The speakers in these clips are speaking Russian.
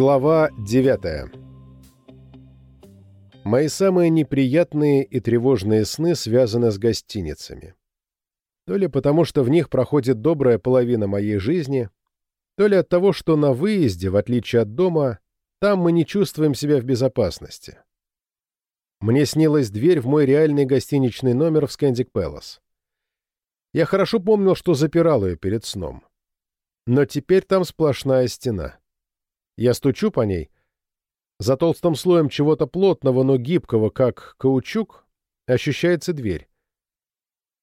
Глава 9 Мои самые неприятные и тревожные сны связаны с гостиницами. То ли потому, что в них проходит добрая половина моей жизни, то ли от того, что на выезде, в отличие от дома, там мы не чувствуем себя в безопасности. Мне снилась дверь в мой реальный гостиничный номер в Скандик Пэлас. Я хорошо помнил, что запирал ее перед сном. Но теперь там сплошная стена. Я стучу по ней. За толстым слоем чего-то плотного, но гибкого, как каучук, ощущается дверь.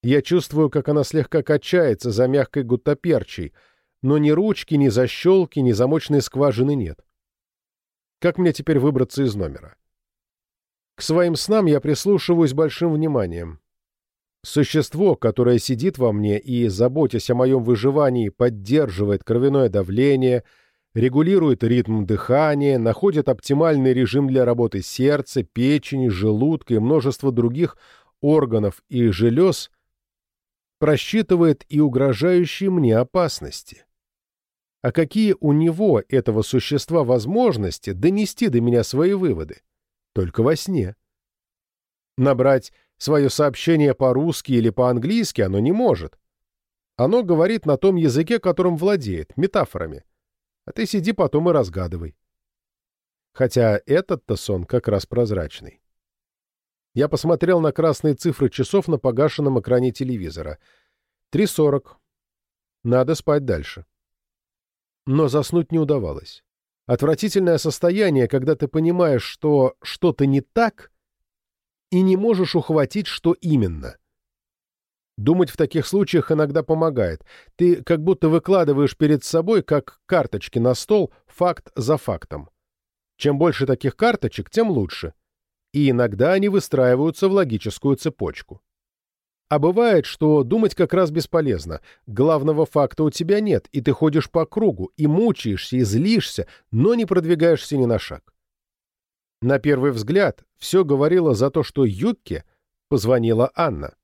Я чувствую, как она слегка качается за мягкой гуттаперчей, но ни ручки, ни защелки, ни замочной скважины нет. Как мне теперь выбраться из номера? К своим снам я прислушиваюсь большим вниманием. Существо, которое сидит во мне и, заботясь о моем выживании, поддерживает кровяное давление, регулирует ритм дыхания, находит оптимальный режим для работы сердца, печени, желудка и множества других органов и желез, просчитывает и угрожающие мне опасности. А какие у него, этого существа, возможности донести до меня свои выводы? Только во сне. Набрать свое сообщение по-русски или по-английски оно не может. Оно говорит на том языке, которым владеет, метафорами. А ты сиди потом и разгадывай. Хотя этот-то сон как раз прозрачный. Я посмотрел на красные цифры часов на погашенном экране телевизора. 3.40. Надо спать дальше. Но заснуть не удавалось. Отвратительное состояние, когда ты понимаешь, что что-то не так, и не можешь ухватить, что именно. Думать в таких случаях иногда помогает. Ты как будто выкладываешь перед собой, как карточки на стол, факт за фактом. Чем больше таких карточек, тем лучше. И иногда они выстраиваются в логическую цепочку. А бывает, что думать как раз бесполезно. Главного факта у тебя нет, и ты ходишь по кругу, и мучаешься, и злишься, но не продвигаешься ни на шаг. На первый взгляд, все говорило за то, что Юкке позвонила Анна.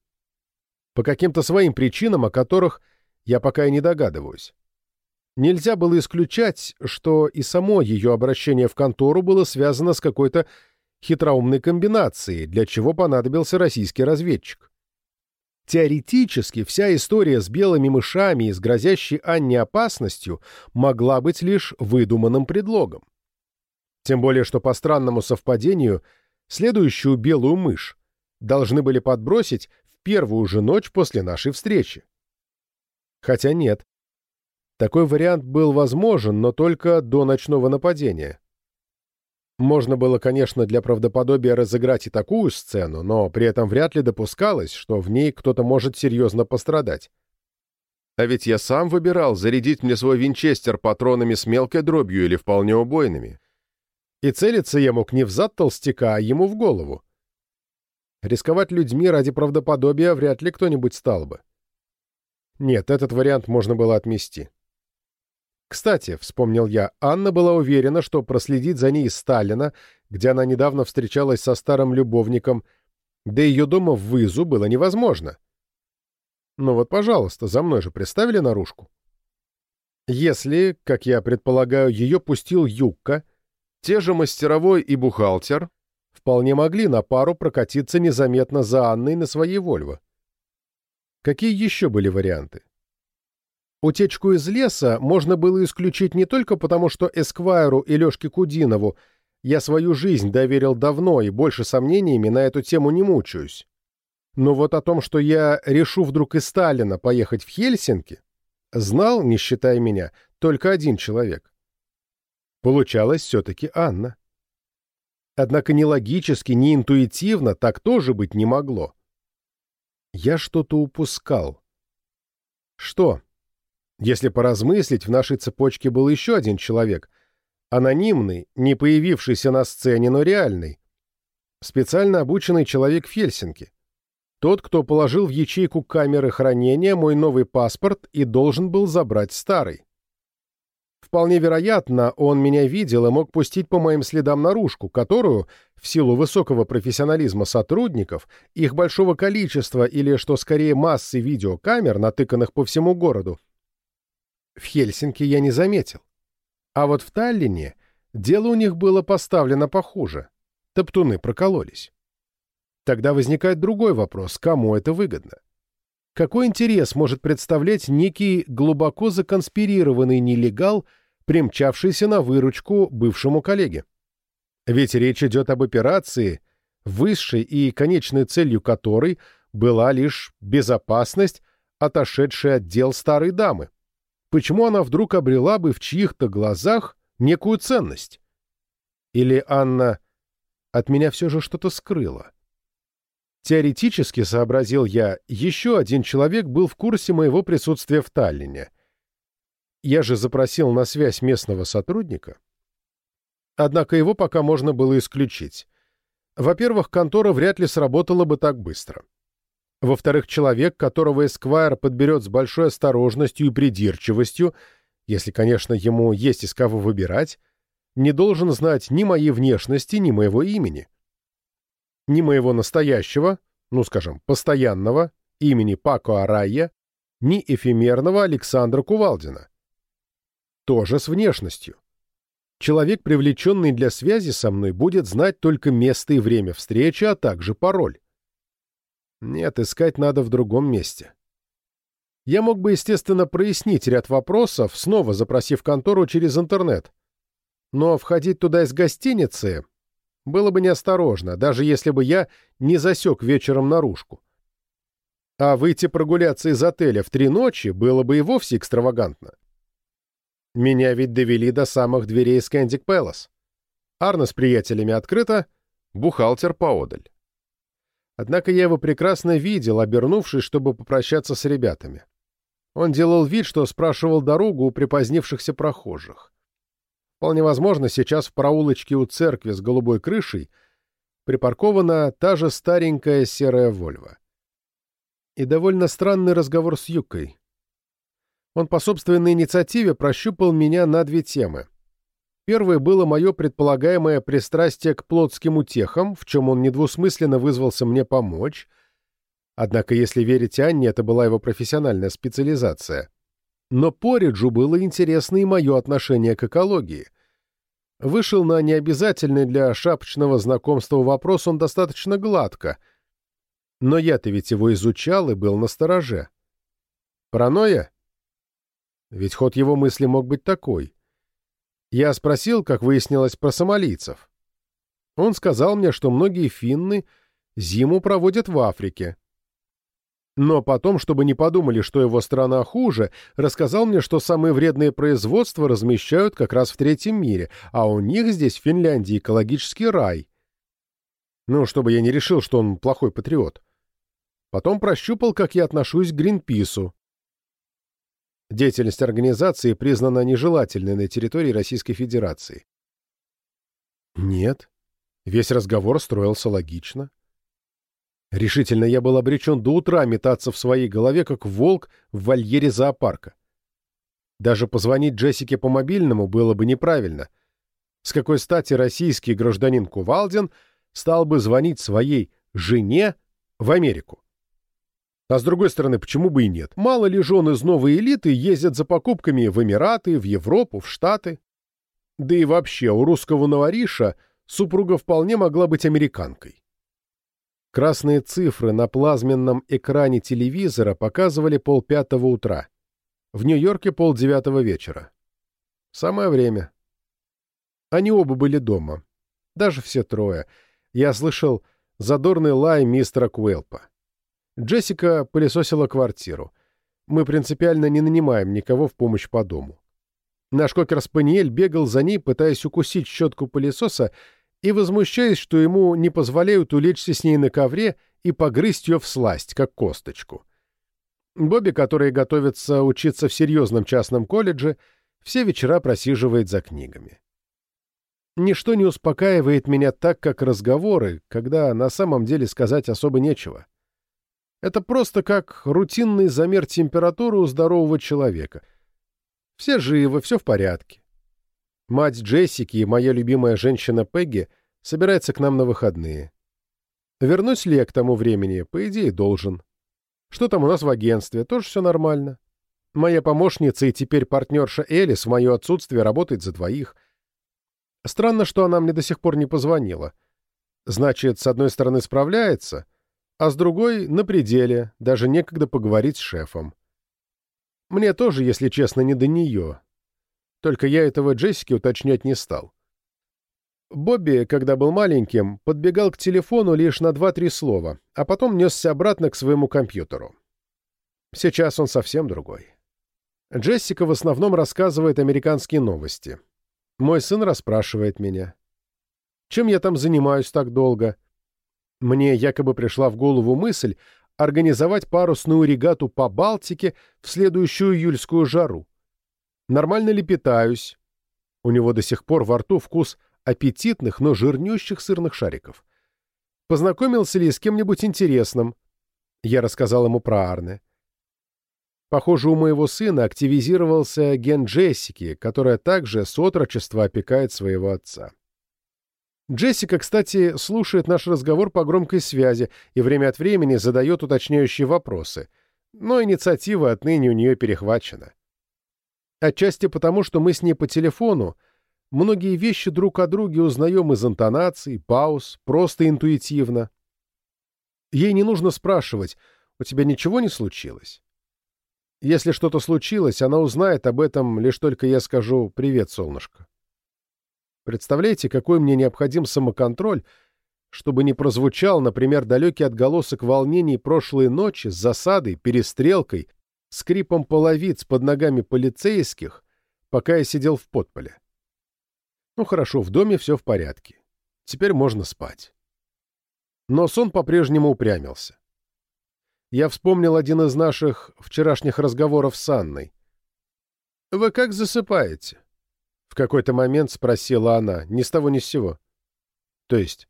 По каким-то своим причинам, о которых я пока и не догадываюсь. Нельзя было исключать, что и само ее обращение в контору было связано с какой-то хитроумной комбинацией, для чего понадобился российский разведчик. Теоретически вся история с белыми мышами и с грозящей Анне опасностью могла быть лишь выдуманным предлогом. Тем более, что по странному совпадению следующую белую мышь должны были подбросить первую же ночь после нашей встречи. Хотя нет. Такой вариант был возможен, но только до ночного нападения. Можно было, конечно, для правдоподобия разыграть и такую сцену, но при этом вряд ли допускалось, что в ней кто-то может серьезно пострадать. А ведь я сам выбирал, зарядить мне свой винчестер патронами с мелкой дробью или вполне убойными. И целиться я мог не в зад толстяка, а ему в голову. Рисковать людьми ради правдоподобия вряд ли кто-нибудь стал бы. Нет, этот вариант можно было отмести. Кстати, вспомнил я, Анна была уверена, что проследить за ней Сталина, где она недавно встречалась со старым любовником, до ее дома в Вызу было невозможно. Ну вот, пожалуйста, за мной же приставили наружку. Если, как я предполагаю, ее пустил Юкка, те же мастеровой и бухгалтер вполне могли на пару прокатиться незаметно за Анной на своей Вольво. Какие еще были варианты? Утечку из леса можно было исключить не только потому, что Эсквайру и Лешке Кудинову я свою жизнь доверил давно и больше сомнениями на эту тему не мучаюсь. Но вот о том, что я решу вдруг из Сталина поехать в Хельсинки, знал, не считая меня, только один человек. Получалось все-таки Анна. Однако ни логически, ни интуитивно так тоже быть не могло. Я что-то упускал. Что? Если поразмыслить, в нашей цепочке был еще один человек. Анонимный, не появившийся на сцене, но реальный. Специально обученный человек в Хельсинки. Тот, кто положил в ячейку камеры хранения мой новый паспорт и должен был забрать старый. Вполне вероятно, он меня видел и мог пустить по моим следам наружку, которую, в силу высокого профессионализма сотрудников, их большого количества или, что скорее, массы видеокамер, натыканных по всему городу, в Хельсинки я не заметил. А вот в Таллине дело у них было поставлено похуже. Топтуны прокололись. Тогда возникает другой вопрос, кому это выгодно? Какой интерес может представлять некий глубоко законспирированный нелегал, примчавшийся на выручку бывшему коллеге? Ведь речь идет об операции, высшей и конечной целью которой была лишь безопасность, отошедшей от дел старой дамы. Почему она вдруг обрела бы в чьих-то глазах некую ценность? Или Анна от меня все же что-то скрыла? Теоретически, сообразил я, еще один человек был в курсе моего присутствия в Таллине. Я же запросил на связь местного сотрудника. Однако его пока можно было исключить. Во-первых, контора вряд ли сработала бы так быстро. Во-вторых, человек, которого Эсквайр подберет с большой осторожностью и придирчивостью, если, конечно, ему есть из кого выбирать, не должен знать ни моей внешности, ни моего имени ни моего настоящего, ну, скажем, постоянного, имени Пако Арайя, ни эфемерного Александра Кувалдина. Тоже с внешностью. Человек, привлеченный для связи со мной, будет знать только место и время встречи, а также пароль. Нет, искать надо в другом месте. Я мог бы, естественно, прояснить ряд вопросов, снова запросив контору через интернет. Но входить туда из гостиницы было бы неосторожно, даже если бы я не засек вечером наружку. А выйти прогуляться из отеля в три ночи было бы и вовсе экстравагантно. Меня ведь довели до самых дверей Скандик Пэлас. Арна с приятелями открыто, бухгалтер поодаль. Однако я его прекрасно видел, обернувшись, чтобы попрощаться с ребятами. Он делал вид, что спрашивал дорогу у припозднившихся прохожих. Вполне возможно, сейчас в проулочке у церкви с голубой крышей припаркована та же старенькая серая «Вольво». И довольно странный разговор с Юкой. Он по собственной инициативе прощупал меня на две темы. Первое было мое предполагаемое пристрастие к плотским утехам, в чем он недвусмысленно вызвался мне помочь. Однако, если верить Анне, это была его профессиональная специализация. Но Пориджу было интересно и мое отношение к экологии. Вышел на необязательный для шапочного знакомства вопрос он достаточно гладко. Но я-то ведь его изучал и был настороже. Паранойя? Ведь ход его мысли мог быть такой. Я спросил, как выяснилось, про сомалийцев. Он сказал мне, что многие финны зиму проводят в Африке, но потом, чтобы не подумали, что его страна хуже, рассказал мне, что самые вредные производства размещают как раз в третьем мире, а у них здесь, в Финляндии, экологический рай. Ну, чтобы я не решил, что он плохой патриот. Потом прощупал, как я отношусь к Гринпису. Деятельность организации признана нежелательной на территории Российской Федерации. Нет. Весь разговор строился логично. Решительно я был обречен до утра метаться в своей голове, как волк в вольере зоопарка. Даже позвонить Джессике по мобильному было бы неправильно. С какой стати российский гражданин Кувалдин стал бы звонить своей жене в Америку? А с другой стороны, почему бы и нет? Мало ли жен из новой элиты ездят за покупками в Эмираты, в Европу, в Штаты? Да и вообще, у русского новориша супруга вполне могла быть американкой. Красные цифры на плазменном экране телевизора показывали полпятого утра. В Нью-Йорке полдевятого вечера. Самое время. Они оба были дома. Даже все трое. Я слышал задорный лай мистера Куэлпа. Джессика пылесосила квартиру. Мы принципиально не нанимаем никого в помощь по дому. Наш кокер-спаниель бегал за ней, пытаясь укусить щетку пылесоса, и возмущаясь, что ему не позволяют улечься с ней на ковре и погрызть ее в сласть, как косточку. Бобби, который готовится учиться в серьезном частном колледже, все вечера просиживает за книгами. Ничто не успокаивает меня так, как разговоры, когда на самом деле сказать особо нечего. Это просто как рутинный замер температуры у здорового человека. Все живы, все в порядке. Мать Джессики и моя любимая женщина Пегги собирается к нам на выходные. Вернусь ли я к тому времени? По идее, должен. Что там у нас в агентстве? Тоже все нормально. Моя помощница и теперь партнерша Элис в мое отсутствие работает за двоих. Странно, что она мне до сих пор не позвонила. Значит, с одной стороны справляется, а с другой — на пределе, даже некогда поговорить с шефом. Мне тоже, если честно, не до нее. Только я этого Джессике уточнять не стал. Бобби, когда был маленьким, подбегал к телефону лишь на два-три слова, а потом несся обратно к своему компьютеру. Сейчас он совсем другой. Джессика в основном рассказывает американские новости. Мой сын расспрашивает меня. Чем я там занимаюсь так долго? Мне якобы пришла в голову мысль организовать парусную регату по Балтике в следующую июльскую жару. Нормально ли питаюсь? У него до сих пор во рту вкус аппетитных, но жирнющих сырных шариков. Познакомился ли с кем-нибудь интересным? Я рассказал ему про Арне. Похоже, у моего сына активизировался ген Джессики, которая также с отрочества опекает своего отца. Джессика, кстати, слушает наш разговор по громкой связи и время от времени задает уточняющие вопросы, но инициатива отныне у нее перехвачена. Отчасти потому, что мы с ней по телефону многие вещи друг о друге узнаем из интонаций, пауз, просто интуитивно. Ей не нужно спрашивать, у тебя ничего не случилось? Если что-то случилось, она узнает об этом, лишь только я скажу «Привет, солнышко». Представляете, какой мне необходим самоконтроль, чтобы не прозвучал, например, далекий отголосок волнений прошлой ночи с засадой, перестрелкой, скрипом половиц под ногами полицейских, пока я сидел в подполе. Ну хорошо, в доме все в порядке. Теперь можно спать. Но сон по-прежнему упрямился. Я вспомнил один из наших вчерашних разговоров с Анной. «Вы как засыпаете?» В какой-то момент спросила она, ни с того ни с сего. То есть?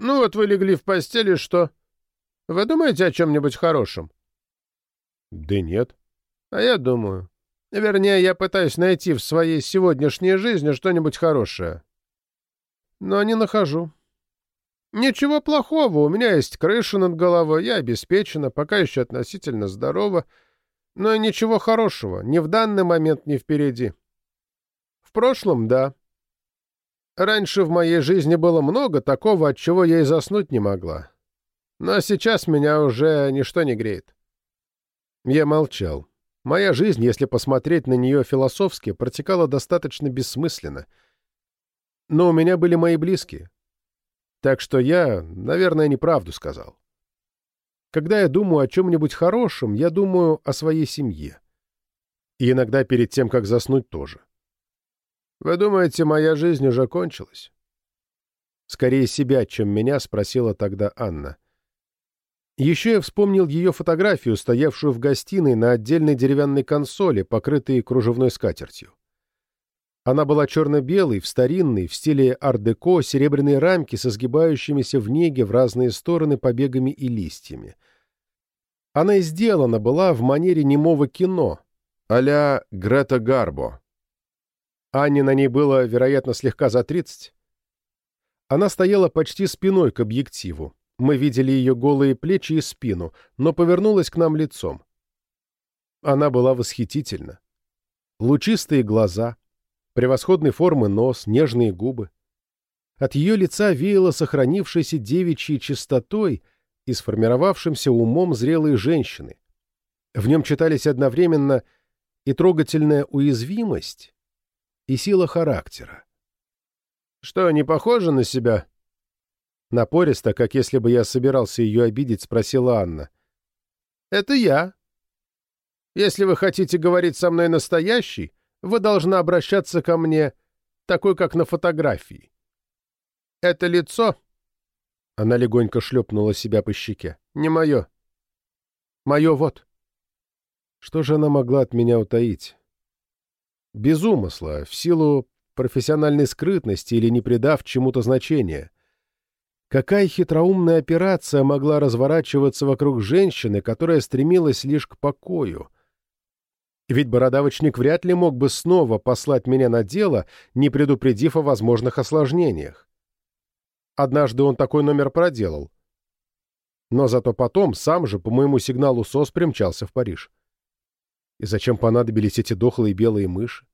Ну вот вы легли в постели, что? Вы думаете о чем-нибудь хорошем? Да нет. А я думаю. Вернее, я пытаюсь найти в своей сегодняшней жизни что-нибудь хорошее. Но не нахожу. Ничего плохого, у меня есть крыша над головой, я обеспечена, пока еще относительно здорова, но ничего хорошего, ни в данный момент, ни впереди. В прошлом — да. Раньше в моей жизни было много такого, от чего я и заснуть не могла. Но сейчас меня уже ничто не греет. Я молчал. Моя жизнь, если посмотреть на нее философски, протекала достаточно бессмысленно. Но у меня были мои близкие. Так что я, наверное, неправду сказал. Когда я думаю о чем-нибудь хорошем, я думаю о своей семье. И иногда перед тем, как заснуть, тоже. «Вы думаете, моя жизнь уже кончилась?» Скорее себя, чем меня, спросила тогда Анна. Еще я вспомнил ее фотографию, стоявшую в гостиной на отдельной деревянной консоли, покрытой кружевной скатертью. Она была черно-белой, в старинной, в стиле ар-деко, серебряной рамке со сгибающимися в неге в разные стороны побегами и листьями. Она и сделана была в манере немого кино, а-ля Грета Гарбо. Анне на ней было, вероятно, слегка за тридцать. Она стояла почти спиной к объективу. Мы видели ее голые плечи и спину, но повернулась к нам лицом. Она была восхитительна. Лучистые глаза, превосходной формы нос, нежные губы. От ее лица веяло сохранившейся девичьей чистотой и сформировавшимся умом зрелой женщины. В нем читались одновременно и трогательная уязвимость, и сила характера. «Что, не похоже на себя?» Напористо, как если бы я собирался ее обидеть, спросила Анна. «Это я. Если вы хотите говорить со мной настоящий, вы должны обращаться ко мне такой, как на фотографии. Это лицо...» Она легонько шлепнула себя по щеке. «Не мое. Мое вот». Что же она могла от меня утаить? Без умысла, в силу профессиональной скрытности или не придав чему-то значения. Какая хитроумная операция могла разворачиваться вокруг женщины, которая стремилась лишь к покою? Ведь бородавочник вряд ли мог бы снова послать меня на дело, не предупредив о возможных осложнениях. Однажды он такой номер проделал. Но зато потом сам же по моему сигналу СОС примчался в Париж. И зачем понадобились эти дохлые белые мыши?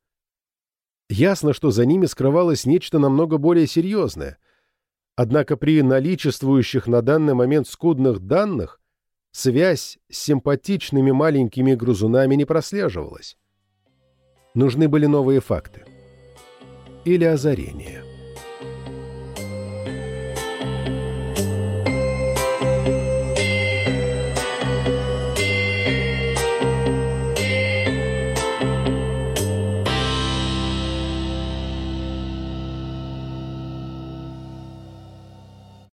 Ясно, что за ними скрывалось нечто намного более серьезное. Однако при наличествующих на данный момент скудных данных связь с симпатичными маленькими грызунами не прослеживалась. Нужны были новые факты. Или озарения.